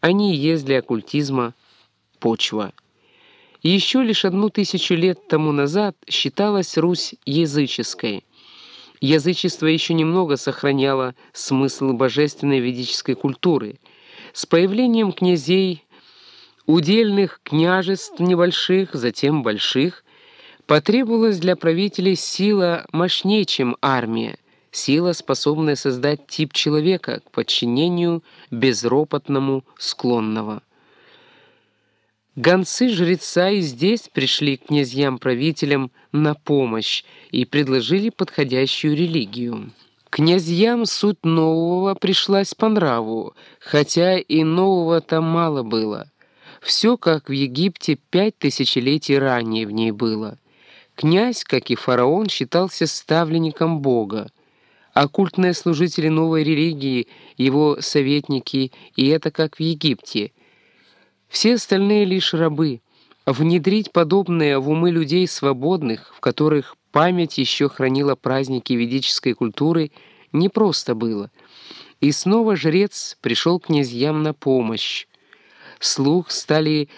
они и есть для оккультизма почва. Еще лишь одну тысячу лет тому назад считалась Русь языческой. Язычество еще немного сохраняло смысл божественной ведической культуры. С появлением князей, удельных княжеств небольших, затем больших, потребовалась для правителей сила мощнее, чем армия, сила, способная создать тип человека к подчинению безропотному, склонного. Гонцы жреца и здесь пришли к князьям-правителям на помощь и предложили подходящую религию. Князьям суть нового пришлась по нраву, хотя и нового там мало было. Все, как в Египте, пять тысячелетий ранее в ней было. Князь, как и фараон, считался ставленником Бога. Оккультные служители новой религии, его советники, и это как в Египте – все остальные лишь рабы. Внедрить подобное в умы людей свободных, в которых память еще хранила праздники ведической культуры, непросто было. И снова жрец пришел князьям на помощь. Слух стали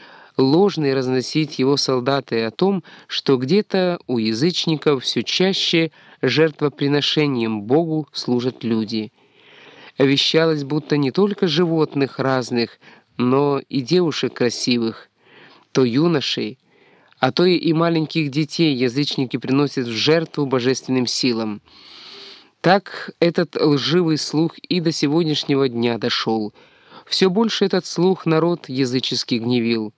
ложный разносить его солдаты о том, что где-то у язычников все чаще жертвоприношением Богу служат люди. Вещалось, будто не только животных разных, но и девушек красивых, то юношей, а то и маленьких детей язычники приносят в жертву божественным силам. Так этот лживый слух и до сегодняшнего дня дошел. Все больше этот слух народ языческий гневил.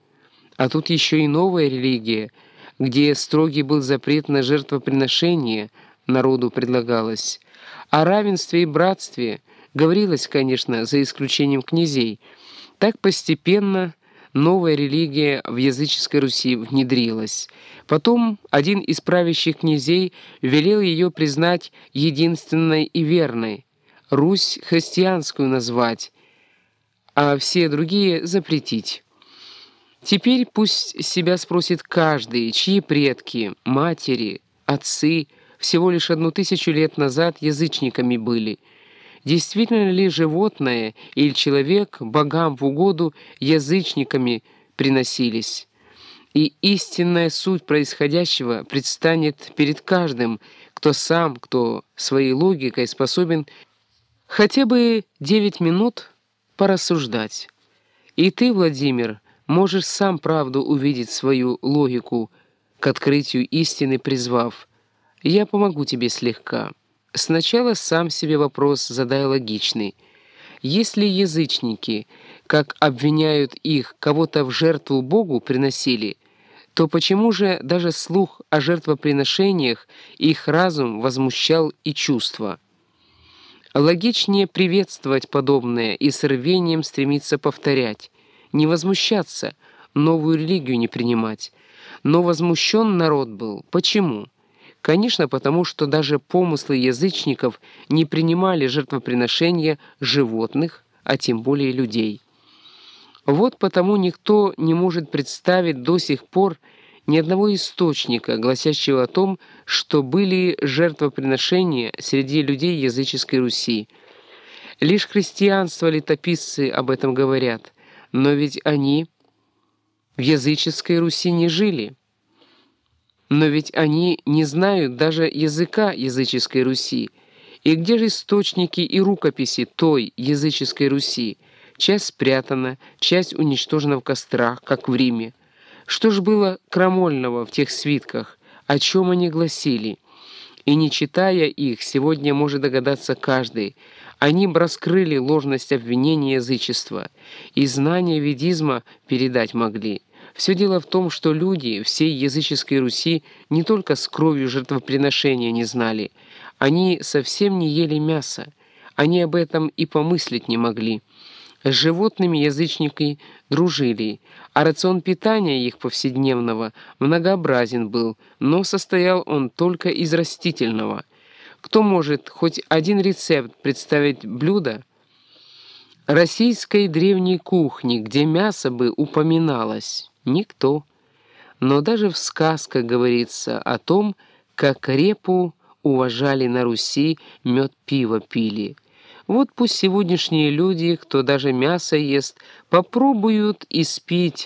А тут еще и новая религия, где строгий был запрет на жертвоприношение, народу предлагалось. О равенстве и братстве говорилось, конечно, за исключением князей — так постепенно новая религия в языческой Руси внедрилась. Потом один из правящих князей велел ее признать единственной и верной, Русь христианскую назвать, а все другие запретить. Теперь пусть себя спросит каждый, чьи предки, матери, отцы всего лишь одну тысячу лет назад язычниками были – Действительно ли животное или человек богам в угоду язычниками приносились? И истинная суть происходящего предстанет перед каждым, кто сам, кто своей логикой способен хотя бы девять минут порассуждать. И ты, Владимир, можешь сам правду увидеть свою логику, к открытию истины призвав. Я помогу тебе слегка. Сначала сам себе вопрос задай логичный. Если язычники, как обвиняют их, кого-то в жертву Богу приносили, то почему же даже слух о жертвоприношениях их разум возмущал и чувства? Логичнее приветствовать подобное и с рвением стремиться повторять, не возмущаться, новую религию не принимать. Но возмущен народ был. Почему? Конечно, потому что даже помыслы язычников не принимали жертвоприношения животных, а тем более людей. Вот потому никто не может представить до сих пор ни одного источника, гласящего о том, что были жертвоприношения среди людей языческой Руси. Лишь христианство летописцы об этом говорят, но ведь они в языческой Руси не жили. Но ведь они не знают даже языка языческой Руси. И где же источники и рукописи той языческой Руси? Часть спрятана, часть уничтожена в кострах, как в Риме. Что ж было крамольного в тех свитках? О чем они гласили? И не читая их, сегодня может догадаться каждый. Они бы раскрыли ложность обвинения язычества, и знания ведизма передать могли. Все дело в том, что люди всей языческой Руси не только с кровью жертвоприношения не знали, они совсем не ели мяса, они об этом и помыслить не могли. С животными язычники дружили, а рацион питания их повседневного многообразен был, но состоял он только из растительного. Кто может хоть один рецепт представить блюдо, российской древней кухни, где мясо бы упоминалось? Никто. Но даже в сказках говорится о том, как репу уважали на Руси, мед пиво пили. Вот пусть сегодняшние люди, кто даже мясо ест, попробуют испить